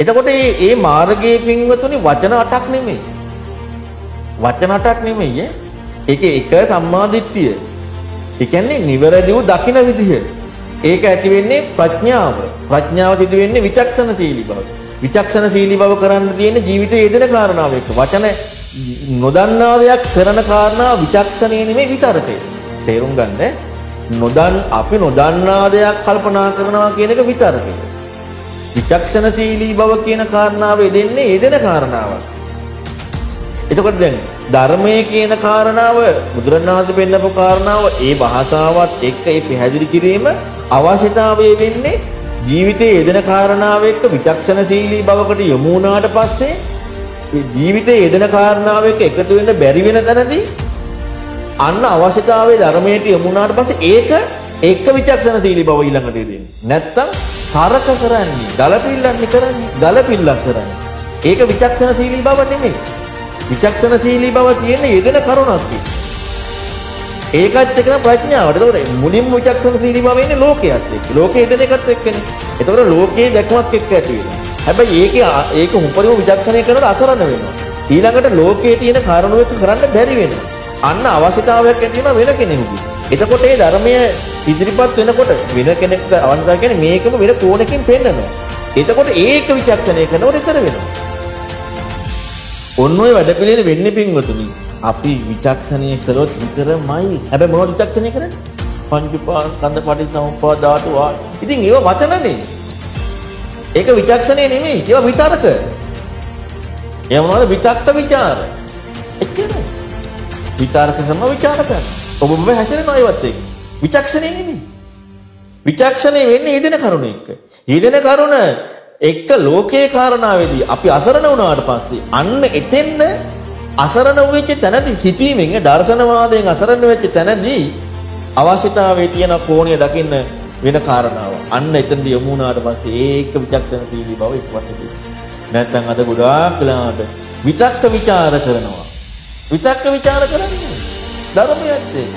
එතකොට මේ මේ මාර්ගයේ පින්වතුනි වචන අටක් නෙමෙයි. වචන අටක් නෙමෙයි. ඒකේ එක සම්මාදිට්ඨිය. ඒ කියන්නේ නිවැරදිව දකින විදිහ. ඒක ඇති වෙන්නේ ප්‍රඥාව. ප්‍රඥාව සිදු වෙන්නේ විචක්ෂණශීලී බව. විචක්ෂණශීලී බව කරන්න තියෙන ජීවිතයේ යෙදෙන කාරණාව එක්ක. වචන නොදන්නා දෙයක් කරන කාරණා විචක්ෂණේ නෙමෙයි විතරකේ. තේරුම් ගන්න. නොදන් අපි නොදන්නා දෙයක් කල්පනා කරනවා කියන එක විතරකේ. විචක්ෂණශීලී බව කියන කාරණාව යෙදෙන්නේ යෙදෙන කාරණාවක්. එතකොට දැන් ධර්මයේ කියන කාරණාව බුදුරණවහන්සේ පෙන්නපු කාරණාව ඒ භාෂාවත් එක්ක ඒ පැහැදිලි කිරීම අවශ්‍යතාවය වෙන්නේ ජීවිතයේ යෙදෙන කාරණාව එක්ක විචක්ෂණශීලී බවකට යොමු වුණාට පස්සේ ජීවිතයේ යෙදෙන කාරණාව එක්ක එකතු වෙන්න බැරි වෙන තැනදී අන්න අවශ්‍යතාවයේ ධර්මයට යොමු වුණාට පස්සේ ඒක එක්ක විචක්ෂණශීලී බව ඊළඟට දෙන්නේ. නැත්තම් තරක කරන්නේ, ගලපිල්ලන්නේ කරන්නේ, ගලපිල්ලක් කරන්නේ. ඒක විචක්ෂණශීලී බව නෙමෙයි. විචක්ෂණශීලී බව තියෙන්නේ යෙදෙන කරුණක් ඒකත් එක්ක ප්‍රඥාවට. ඒතකොට මුලින්ම විචක්ෂණශීලී බව ඉන්නේ ලෝකයේත් එක්ක. ලෝකයේ යෙදෙන එකත් එක්කනේ. ඒතකොට ලෝකයේ දැක්මක් එක්ක ඇති වෙනවා. හැබැයි ඒකේ ඒක උපරිම විචක්ෂණය කරනකොට අසරණ වෙනවා. ඊළඟට ලෝකයේ තියෙන කාරණු එක්ක කරන්න බැරි වෙනවා. අන්න අවශ්‍යතාවයක් ඇති වෙනවා වෙන කෙනෙකුගේ. එතකොට මේ ධර්මය ඉදිරිපත් වෙනකොට වෙන කෙනෙක්ට අවශ්‍යතාව කියන්නේ මේකම වෙන කෝණකින් පෙන්නනවා. එතකොට ඒක විචක්ෂණය කරනකොට ඉතර වෙනවා. ඔන්න ඔය වැඩ පිළිවෙල වෙන්නේ පින්වතුනි. අපි විචක්ෂණය කළොත් විතරමයි. හැබැයි මොනවද විචක්ෂණය කරන්නේ? පංචපාස්කන්ධ පටිච්චසමුප්පාද ධාතු ආ. ඉතින් ඒව වචනනේ. ඒක විචක්ෂණය නෙමෙයි. ඒවා විතරක. ඒ මොනවද විතක්ක ਵਿਚාර. එච්චරයි. විචාරක කරන විචාර කරන. ඔබ ඔබ හැසිරෙනවා ඒවත් එක්ක. විචක්ෂණය නෙමෙයි. විචක්ෂණය වෙන්නේ යෙදෙන කරුණ එක්ක. යෙදෙන කරුණ එක්ක ලෝකේ කාරණාවේදී අපි අසරණ වුණාට පස්සේ අන්න එතෙන්න අසරණ වෙච්ච තැනදී හිතීමෙන් දර්ශනවාදයෙන් අසරණ වෙච්ච තැනදී අවශ්‍යතාවයේ තියෙන කෝණය දකින්න වෙන කාරණාව. අන්න එතනදී යමු වුණාට පස්සේ ඒක විචක්ෂණශීලී බව එක්වසදී. නැත්නම් අද ගොඩාක් වෙලාවට විතක්ක ਵਿਚාර කරනවා. විතක්ක ਵਿਚාර කරන්නේ ධර්මයත් එක්ක.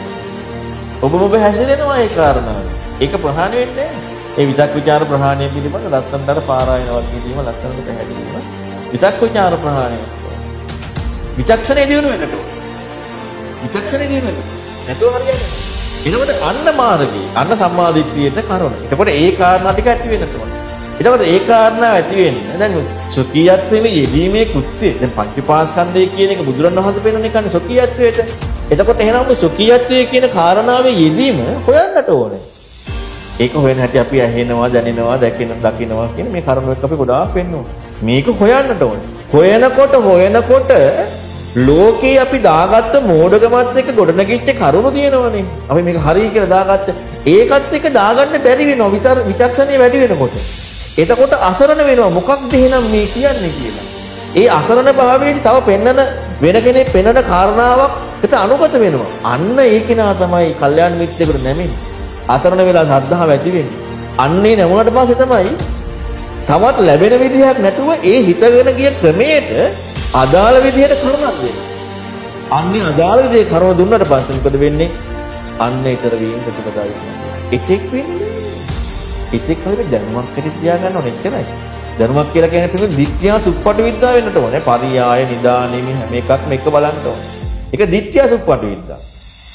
ඔබ ඔබ හැසිරෙනවා ඒ කාරණාව. ඒක ප්‍රහාණය වෙන්නේ ඒ විතක් ਵਿਚාර ප්‍රහාණය පිළිබඳ ලස්සනට පාරායනවත් කිරීම ලස්සනට පැහැදිලිවම විතක් ਵਿਚාර ප්‍රහාණය. විචක්ෂණය දිනු වෙනට. විචක්ෂණය දිනු වෙනට. නැතුව හරියන්නේ නැහැ. එතකොට අන්න මාර්ගයේ අන්න සම්මාදිට්ඨියට කරුණ. එතකොට ඒ කාරණා ටික ඇති වෙනකොට එතකොට ඒ කාරණා ඇති වෙන්නේ දැන් සුඛියත්වයේ යෙදීමේ කෘත්‍යය දැන් පංචපාස්කන්ධය කියන එක බුදුරණවහන්සේ පෙන්වන එකනේ සුඛියත්වයට. එතකොට එහෙනම් සුඛියත්වයේ කියන කාරණාවේ යෙදීම හොයන්නට ඕනේ. ඒක හොයන හැටි අපි ඇහෙනවා දැනෙනවා දැකින දකින්නවා කියන මේ කරුණු එක්ක අපි ගොඩාක් පෙන්වනවා. මේක හොයන්නට ඕනේ. හොයනකොට හොයනකොට ලෝකේ අපි දාගත්ත මෝඩකමත් එක්ක ගොඩනගිච්ච කරුණු තියෙනවනේ. අපි මේක හරි කියලා දාගත්ත. ඒකත් එක්ක දාගන්න බැරි වෙනවා. විතර විචක්ෂණය වැඩි වෙනකොට. එතකොට අසරණ වෙනවා. මොකක්ද එහෙනම් මේ කියන්නේ කියලා. ඒ අසරණ භාවයේදී තව පෙන්නන වෙන කෙනෙක් පෙන්නන කාරණාවකට අනුගත වෙනවා. අන්න ඒ කෙනා තමයි කල්යාණ මිත්‍රයෙකුට නැමෙන්නේ. අසරණ වෙලා ශ්‍රද්ධාව ඇති වෙන්නේ. අන්නේ නැමුණට පස්සේ තමයි තවත් ලැබෙන විදිහක් නැතුව ඒ හිතගෙන ගිය ක්‍රමයට අදාළ විදිහට කරුණක් දෙන්න. අන්නේ අදාළ විදිහේ කරුණ දුන්නට පස්සේ මොකද වෙන්නේ? අන්න ඊතර වීම ප්‍රතිපදාව එතෙක් වෙන්නේ. එතෙක් හරියට දැනුමක් හරි තියාගන්න ඕනේ එච්චරයි. ධර්මයක් කියලා කියන්නේ පිළිම දිත්‍යා සුප්පට විද්‍යා වෙන්නට ඕනේ. පරියාය නිදානෙමි හැම එකක්ම එක බලන්න ඕනේ. ඒක දිත්‍යා සුප්පට විද්‍යා.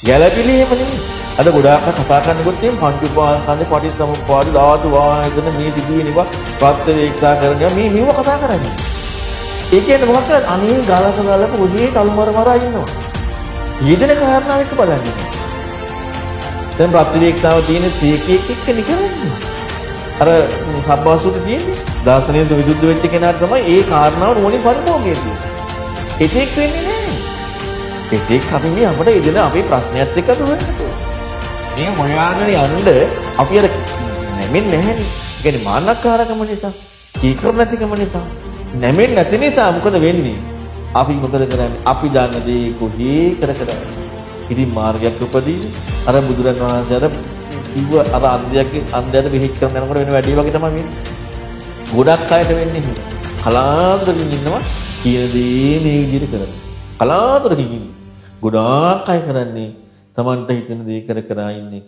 ගැළපිලි එහෙම නෙමෙයි. අද ගොඩාක් කතා කරනකොට මේ පංච උපාස්කන්ධ පටිච්චසමුප්පාද ධාතු වායතන මේ දිවිනිවා ප්‍රත්‍යවේක්ෂා කරනවා මේ මේව කතා කරන්නේ. ඒ කියන්නේ මොකක්ද? අනේ ගලක ගලක ඔහේ තලු මර මර ඉන්නවා. යෙදෙන කාරණාව එක්ක බලන්නේ. දැන් ප්‍රත්‍යවේක්ෂාව තියෙන සීකෙක් එක්ක නිකරන්නේ. අර සබ්බාසුත තියෙන්නේ. දාසනයේ විසුද්ධ වෙච්ච කෙනාට තමයි ඒ කාරණාව නුවණින් පරිභෝගය තියෙන්නේ. එතෙක් වෙන්නේ නැහැ. එතෙක් අපි මේ අපිට යෙදෙන අපේ ප්‍රශ්නයත් එක්ක දුවන්නේ. මේ හොයාගෙන යන්න අපි අර නැමෙන්නේ නැහැනේ. ඒ කියන්නේ මාන්නකාරකම නිසා, කීකරු නැතිකම නිසා, නැමෙන්නේ නැති නිසා මොකද වෙන්නේ? අපි මොකද කරන්නේ? අපි දන්න දේ කොහේ කර කර ඉතින් මාර්ගයක් උපදී අර බුදුරන් වහන්සේ අර කිව්ව අර අන්ධයෙක් අන්ධයට විහික් කරන යනකොට වෙන වැඩි වගේ තමයි වෙන්නේ. ගොඩක් අයට වෙන්නේ එහෙම. කලාතුරකින් ඉන්නවා කියන දේ මේ විදිහට කරනවා. කලාතුරකින් ඉන්නේ. ගොඩාක් අය කරන්නේ Tamanට හිතෙන දේ කර කර ඉන්න එක.